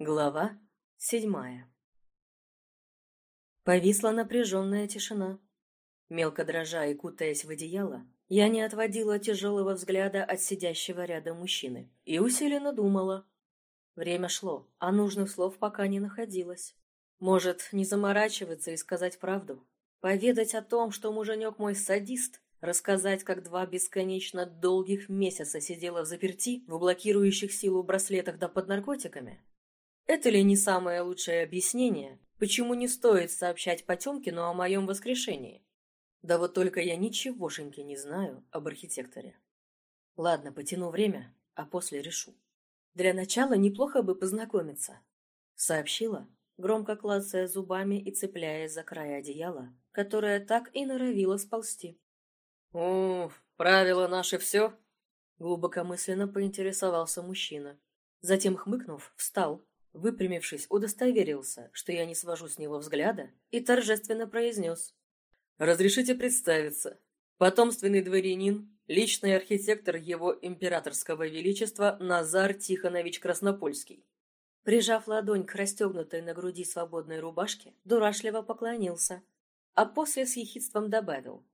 Глава седьмая Повисла напряженная тишина. Мелко дрожа и кутаясь в одеяло, я не отводила тяжелого взгляда от сидящего рядом мужчины и усиленно думала. Время шло, а нужных слов пока не находилось. Может, не заморачиваться и сказать правду? Поведать о том, что муженек мой садист, рассказать, как два бесконечно долгих месяца сидела в заперти в блокирующих силу браслетах да под наркотиками? Это ли не самое лучшее объяснение, почему не стоит сообщать Потемкину о моем воскрешении? Да вот только я ничегошеньки не знаю об архитекторе. Ладно, потяну время, а после решу. Для начала неплохо бы познакомиться. Сообщила, громко клацая зубами и цепляясь за край одеяла, которое так и норовило сползти. «О, правила наши все?» Глубокомысленно поинтересовался мужчина. Затем, хмыкнув, встал, Выпрямившись, удостоверился, что я не свожу с него взгляда, и торжественно произнес. «Разрешите представиться. Потомственный дворянин, личный архитектор его императорского величества Назар Тихонович Краснопольский». Прижав ладонь к расстегнутой на груди свободной рубашке, дурашливо поклонился, а после с ехидством добавил.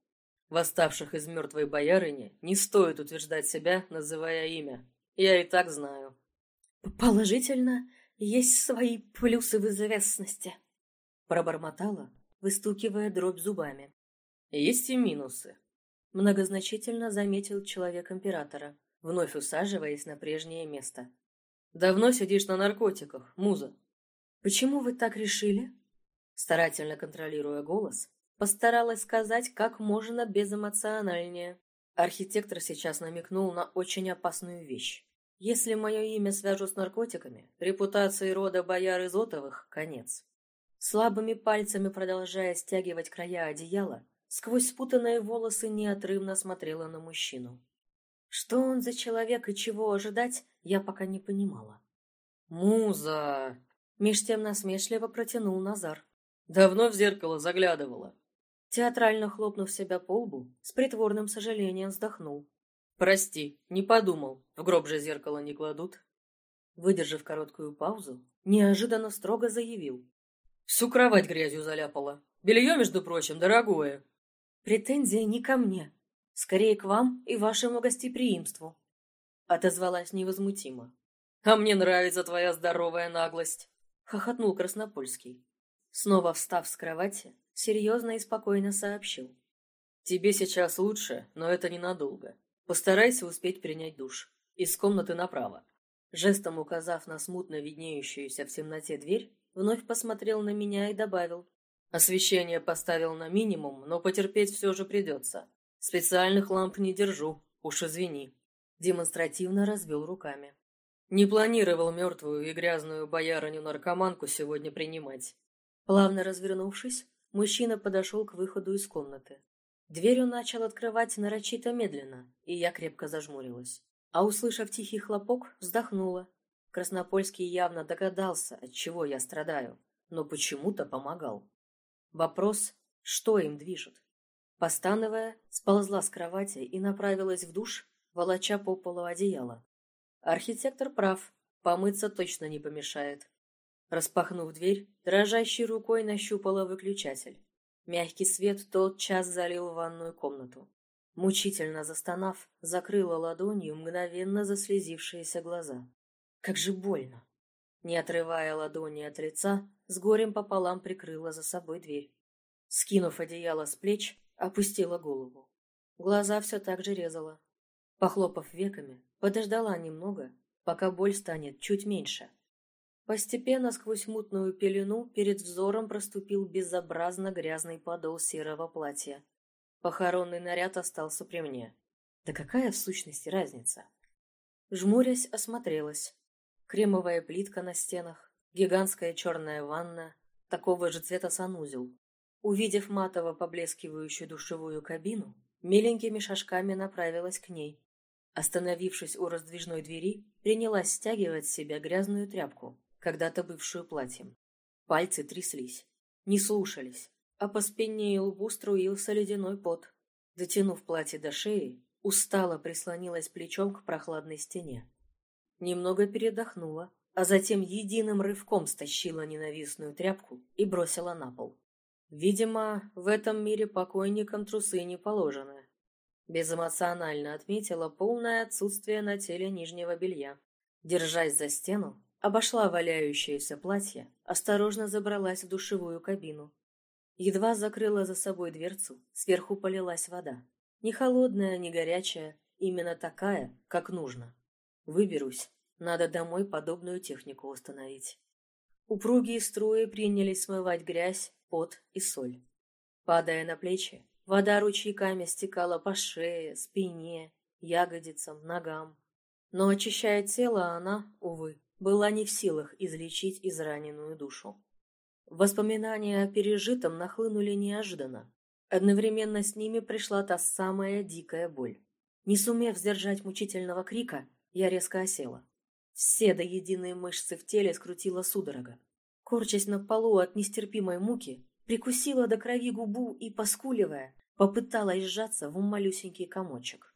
«Восставших из мертвой боярыни не стоит утверждать себя, называя имя. Я и так знаю». «Положительно, есть свои плюсы в известности, пробормотала, выстукивая дробь зубами. Есть и минусы, многозначительно заметил человек императора, вновь усаживаясь на прежнее место. Давно сидишь на наркотиках, муза. Почему вы так решили? Старательно контролируя голос, постаралась сказать как можно безэмоциональнее. Архитектор сейчас намекнул на очень опасную вещь. Если мое имя свяжу с наркотиками, репутации рода бояр Изотовых — конец. Слабыми пальцами продолжая стягивать края одеяла, сквозь спутанные волосы неотрывно смотрела на мужчину. Что он за человек и чего ожидать, я пока не понимала. «Муза!» — меж тем насмешливо протянул Назар. «Давно в зеркало заглядывала». Театрально хлопнув себя по лбу, с притворным сожалением вздохнул. «Прости, не подумал. В гроб же зеркало не кладут». Выдержав короткую паузу, неожиданно строго заявил. «Всю кровать грязью заляпала. Белье, между прочим, дорогое». «Претензия не ко мне. Скорее к вам и вашему гостеприимству», — отозвалась невозмутимо. «А мне нравится твоя здоровая наглость», — хохотнул Краснопольский. Снова встав с кровати, серьезно и спокойно сообщил. «Тебе сейчас лучше, но это ненадолго. Постарайся успеть принять душ. Из комнаты направо. Жестом указав на смутно виднеющуюся в темноте дверь, вновь посмотрел на меня и добавил. Освещение поставил на минимум, но потерпеть все же придется. Специальных ламп не держу, уж извини. Демонстративно развел руками. Не планировал мертвую и грязную боярыню-наркоманку сегодня принимать. Плавно развернувшись, мужчина подошел к выходу из комнаты. Дверь он начал открывать нарочито медленно, и я крепко зажмурилась. А услышав тихий хлопок, вздохнула. Краснопольский явно догадался, от чего я страдаю, но почему-то помогал. Вопрос, что им движет? Постановая, сползла с кровати и направилась в душ, волоча по полу одеяло. Архитектор прав, помыться точно не помешает. Распахнув дверь, дрожащей рукой нащупала выключатель. Мягкий свет тотчас залил ванную комнату. Мучительно застонав, закрыла ладонью мгновенно заслезившиеся глаза. Как же больно! Не отрывая ладони от лица, с горем пополам прикрыла за собой дверь. Скинув одеяло с плеч, опустила голову. Глаза все так же резала. Похлопав веками, подождала немного, пока боль станет чуть меньше, Постепенно сквозь мутную пелену перед взором проступил безобразно грязный подол серого платья. Похоронный наряд остался при мне. Да какая в сущности разница? Жмурясь, осмотрелась. Кремовая плитка на стенах, гигантская черная ванна, такого же цвета санузел. Увидев матово поблескивающую душевую кабину, миленькими шажками направилась к ней. Остановившись у раздвижной двери, принялась стягивать с себя грязную тряпку, когда-то бывшую платьем. Пальцы тряслись, не слушались, а по спине и лбу струился ледяной пот. Дотянув платье до шеи, устало прислонилась плечом к прохладной стене. Немного передохнула, а затем единым рывком стащила ненавистную тряпку и бросила на пол. Видимо, в этом мире покойникам трусы не положены. Безэмоционально отметила полное отсутствие на теле нижнего белья. Держась за стену, обошла валяющееся платье, осторожно забралась в душевую кабину. Едва закрыла за собой дверцу, сверху полилась вода. Не холодная, не горячая, именно такая, как нужно. Выберусь, надо домой подобную технику установить. Упругие струи принялись смывать грязь, пот и соль. Падая на плечи, вода ручейками стекала по шее, спине, ягодицам, ногам. Но очищая тело, она, увы, была не в силах излечить израненную душу. Воспоминания о пережитом нахлынули неожиданно. Одновременно с ними пришла та самая дикая боль. Не сумев сдержать мучительного крика, я резко осела. Все до единой мышцы в теле скрутила судорога. Корчась на полу от нестерпимой муки, прикусила до крови губу и, поскуливая, попыталась сжаться в малюсенький комочек.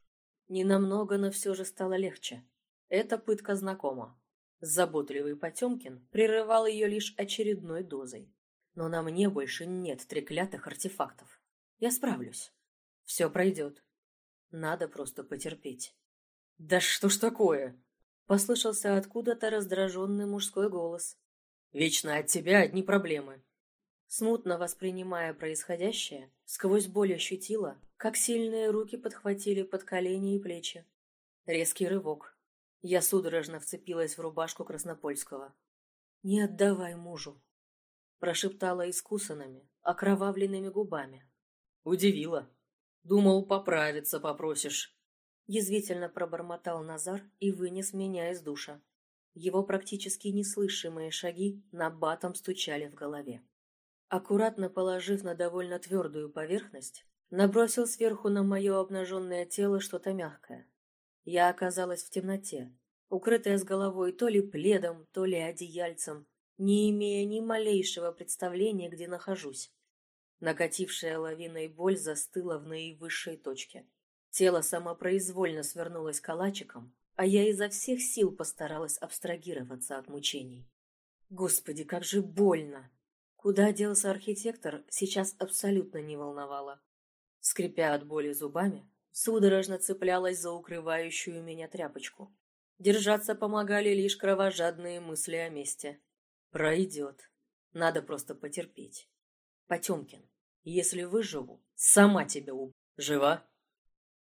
Ненамного, но все же стало легче. Эта пытка знакома. Заботливый Потемкин прерывал ее лишь очередной дозой. Но на мне больше нет треклятых артефактов. Я справлюсь. Все пройдет. Надо просто потерпеть. «Да что ж такое?» Послышался откуда-то раздраженный мужской голос. «Вечно от тебя одни проблемы». Смутно воспринимая происходящее, сквозь боль ощутила, как сильные руки подхватили под колени и плечи. Резкий рывок. Я судорожно вцепилась в рубашку Краснопольского. «Не отдавай мужу», — прошептала искусанными, окровавленными губами. «Удивила. Думал, поправиться попросишь». Язвительно пробормотал Назар и вынес меня из душа. Его практически неслышимые шаги на батом стучали в голове. Аккуратно положив на довольно твердую поверхность, набросил сверху на мое обнаженное тело что-то мягкое. Я оказалась в темноте, укрытая с головой то ли пледом, то ли одеяльцем, не имея ни малейшего представления, где нахожусь. Накатившая лавиной боль застыла в наивысшей точке. Тело самопроизвольно свернулось калачиком, а я изо всех сил постаралась абстрагироваться от мучений. Господи, как же больно! Куда делся архитектор, сейчас абсолютно не волновало. Скрипя от боли зубами, судорожно цеплялась за укрывающую меня тряпочку. Держаться помогали лишь кровожадные мысли о месте. Пройдет. Надо просто потерпеть. Потемкин, если выживу, сама тебя убью. Жива?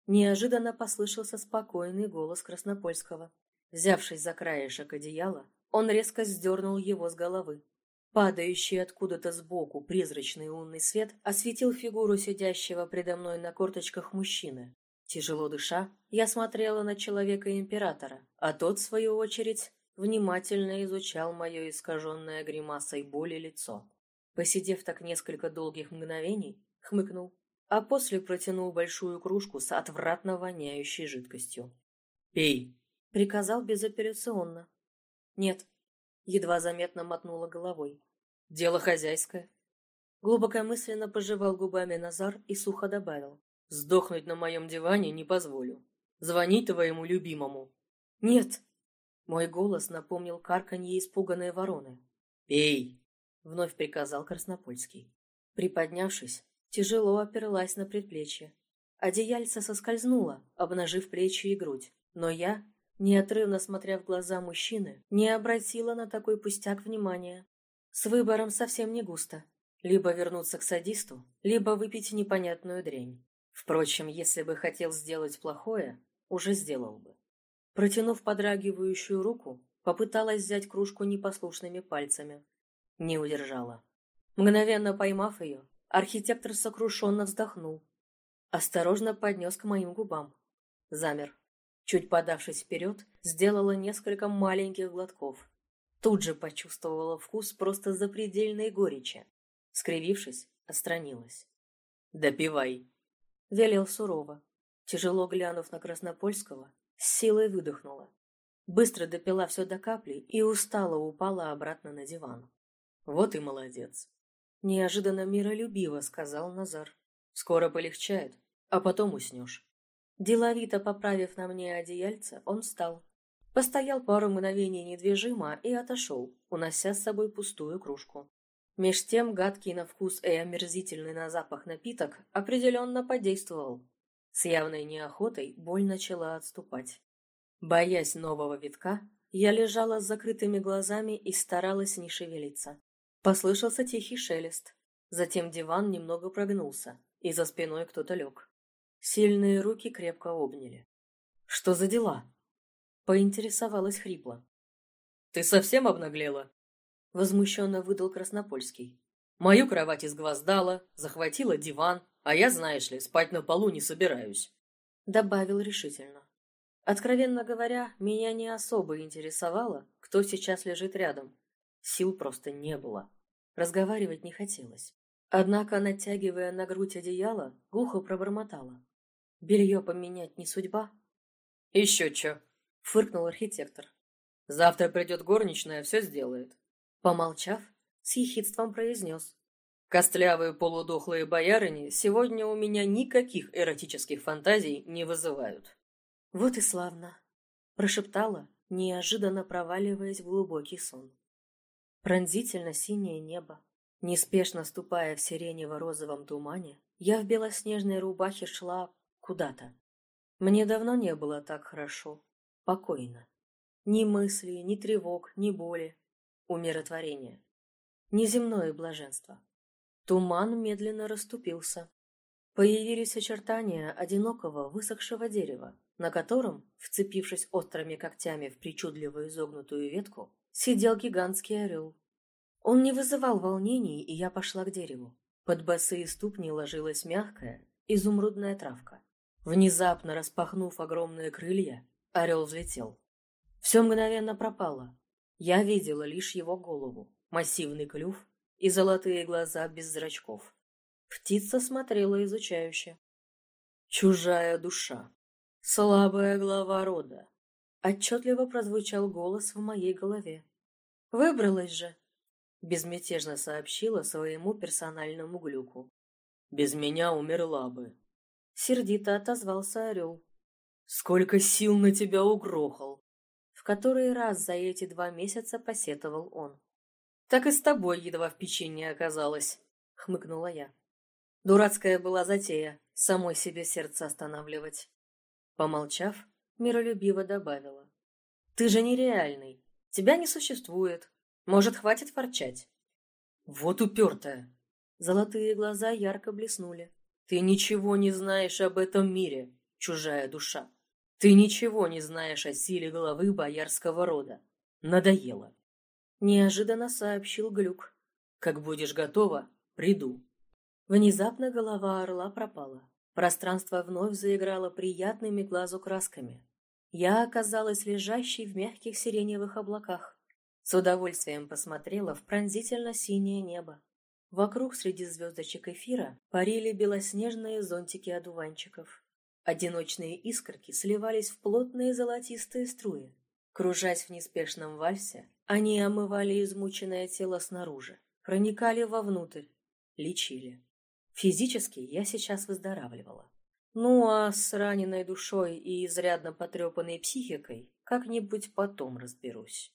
Неожиданно послышался спокойный голос Краснопольского. Взявшись за краешек одеяла, он резко сдернул его с головы. Падающий откуда-то сбоку призрачный лунный свет осветил фигуру сидящего предо мной на корточках мужчины. Тяжело дыша, я смотрела на человека-императора, а тот, в свою очередь, внимательно изучал мое искаженное гримасой боли лицо. Посидев так несколько долгих мгновений, хмыкнул а после протянул большую кружку с отвратно воняющей жидкостью. «Пей!» — приказал безапелляционно. «Нет», — едва заметно мотнула головой. «Дело хозяйское». Глубокомысленно пожевал губами Назар и сухо добавил. «Сдохнуть на моем диване не позволю. Звони твоему любимому». «Нет!» Мой голос напомнил карканье испуганной вороны. «Пей!» — вновь приказал Краснопольский. Приподнявшись, Тяжело оперлась на предплечье. Одеяльце соскользнуло, обнажив плечи и грудь. Но я, неотрывно смотря в глаза мужчины, не обратила на такой пустяк внимания. С выбором совсем не густо. Либо вернуться к садисту, либо выпить непонятную дрянь. Впрочем, если бы хотел сделать плохое, уже сделал бы. Протянув подрагивающую руку, попыталась взять кружку непослушными пальцами. Не удержала. Мгновенно поймав ее, Архитектор сокрушенно вздохнул. Осторожно поднес к моим губам. Замер. Чуть подавшись вперед, сделала несколько маленьких глотков. Тут же почувствовала вкус просто запредельной горечи. Скривившись, отстранилась. «Допивай», — велел сурово. Тяжело глянув на Краснопольского, с силой выдохнула. Быстро допила все до капли и устало упала обратно на диван. «Вот и молодец. Неожиданно миролюбиво сказал Назар. Скоро полегчает, а потом уснешь. Деловито поправив на мне одеяльце, он встал. Постоял пару мгновений недвижимо и отошел, унося с собой пустую кружку. Меж тем гадкий на вкус и омерзительный на запах напиток определенно подействовал. С явной неохотой боль начала отступать. Боясь нового витка, я лежала с закрытыми глазами и старалась не шевелиться. Послышался тихий шелест. Затем диван немного прогнулся, и за спиной кто-то лег. Сильные руки крепко обняли. «Что за дела?» Поинтересовалась хрипло. «Ты совсем обнаглела?» Возмущенно выдал Краснопольский. «Мою кровать изгвоздала, захватила диван, а я, знаешь ли, спать на полу не собираюсь». Добавил решительно. Откровенно говоря, меня не особо интересовало, кто сейчас лежит рядом. Сил просто не было. Разговаривать не хотелось. Однако, натягивая на грудь одеяло, глухо пробормотала. «Белье поменять не судьба?» «Еще че?» — фыркнул архитектор. «Завтра придет горничная, все сделает». Помолчав, с ехидством произнес. «Костлявые полудохлые боярыни сегодня у меня никаких эротических фантазий не вызывают». «Вот и славно», — прошептала, неожиданно проваливаясь в глубокий сон. Пронзительно синее небо. Неспешно ступая в сиренево-розовом тумане, я в белоснежной рубахе шла куда-то. Мне давно не было так хорошо, покойно. Ни мысли, ни тревог, ни боли. Умиротворение. Неземное блаженство. Туман медленно расступился. Появились очертания одинокого высохшего дерева, на котором, вцепившись острыми когтями в причудливо изогнутую ветку, сидел гигантский орел. Он не вызывал волнений, и я пошла к дереву. Под босые ступни ложилась мягкая, изумрудная травка. Внезапно распахнув огромные крылья, Орел взлетел. Все мгновенно пропало. Я видела лишь его голову, массивный клюв и золотые глаза без зрачков. Птица смотрела изучающе. «Чужая душа. Слабая глава рода». Отчетливо прозвучал голос в моей голове. «Выбралась же!» Безмятежно сообщила своему персональному глюку. «Без меня умерла бы!» Сердито отозвался орел. Сколько сил на тебя угрохал!» В который раз за эти два месяца посетовал он. «Так и с тобой едва в печенье оказалось», — хмыкнула я. Дурацкая была затея, самой себе сердце останавливать. Помолчав, миролюбиво добавила. «Ты же нереальный. Тебя не существует. Может, хватит ворчать?» «Вот упертая!» Золотые глаза ярко блеснули. «Ты ничего не знаешь об этом мире, чужая душа. Ты ничего не знаешь о силе головы боярского рода. Надоело. Неожиданно сообщил Глюк. Как будешь готова, приду. Внезапно голова орла пропала. Пространство вновь заиграло приятными глазу красками. Я оказалась лежащей в мягких сиреневых облаках. С удовольствием посмотрела в пронзительно-синее небо. Вокруг среди звездочек эфира парили белоснежные зонтики одуванчиков. Одиночные искорки сливались в плотные золотистые струи. Кружась в неспешном вальсе, они омывали измученное тело снаружи, проникали вовнутрь, лечили. Физически я сейчас выздоравливала. Ну а с раненой душой и изрядно потрепанной психикой как-нибудь потом разберусь.